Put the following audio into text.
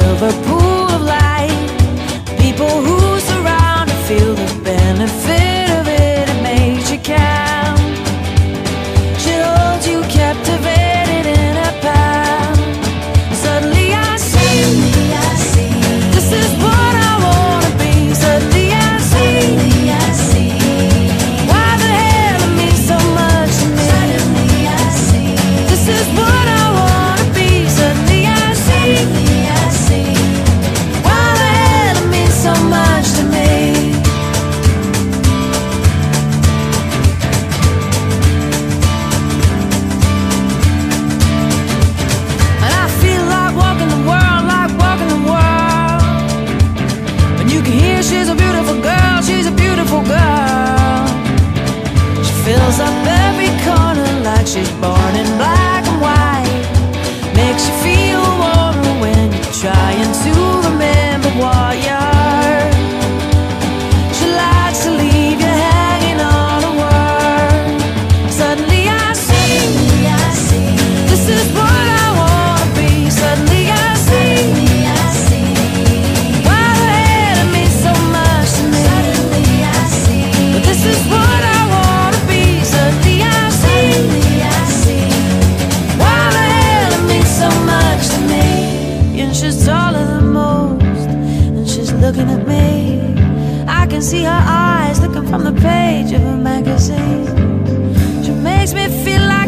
silver pool of light. People who surround and feel the benefit. can see her eyes looking from the page of a magazine. She makes me feel like.